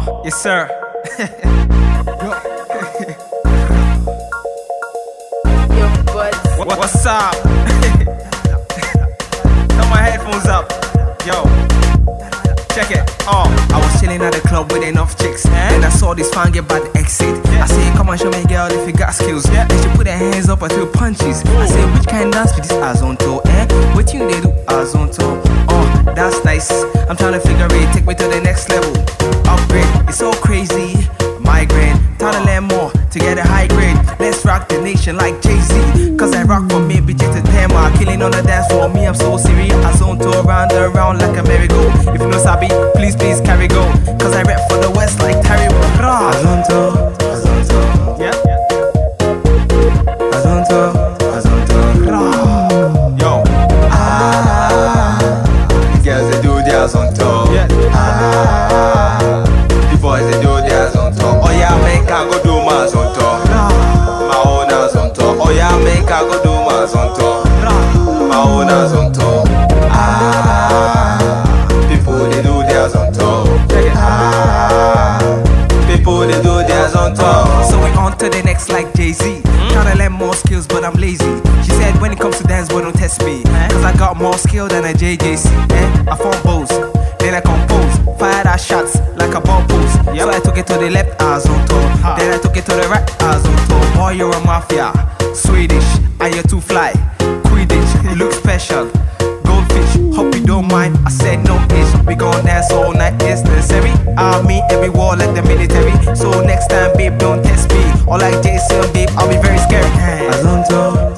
Uh, yes, sir. Yo. What, what's up? Turn my headphones up. Yo. Check it. Uh, I was chilling at the club with enough chicks. And I saw this fan get the exit. I say, come on, show me, girl, if you got skills. Yeah. And she put her hands up and threw punches. I say, which kind dance with this azonto? Eh? What you they do azonto? Oh, that's nice. I'm trying to figure it. Take me to the Z. Cause I rock from me, bitches to ten while killing on the dance floor. Me, I'm so serious. I zone to around and around like a merry-go. If you know Sabi, please, please carry go. Cause I rap for the West like Terry Rah. Azonto, Azonto, Yeah. Azonto, Azonto. Yo. Ah. The girls they do their Azonto. Yeah. Ah. The boys they do their Azonto. Oh yeah, make I go do they do their Azonto. So we on to the next like Jay Z. Tryna learn more skills, but I'm lazy. She said, when it comes to dance, boy, don't test me. Cause I got more skill than a JJC. Eh? I found bows, then I compose. Fired our shots like a ball post. So I took it to the left, eyes on top. Then I took it to the right, eyes on top. Boy, you're a mafia. Swedish, and you're too fly. Quidditch, you look special. Goldfish, hope you don't mind. I said no ish. We gon' dance all night, it's necessary. Meet every wall like the military. So next time, babe, don't test me. Or like Jason, babe, I'll be very scared. Azonto,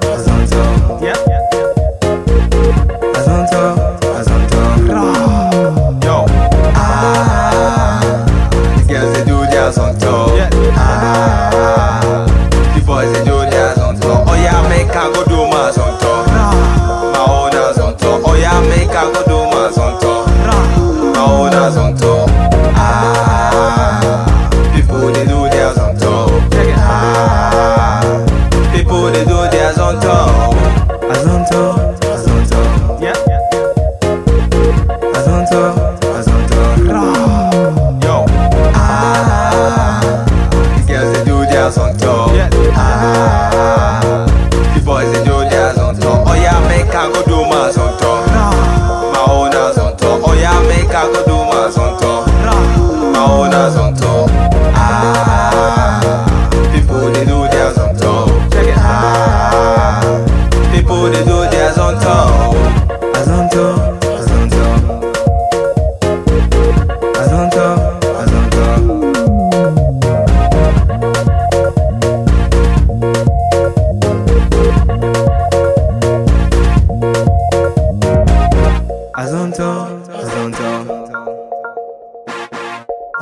yeah, make I go do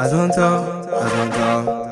Azonto. Azonto, Azonto.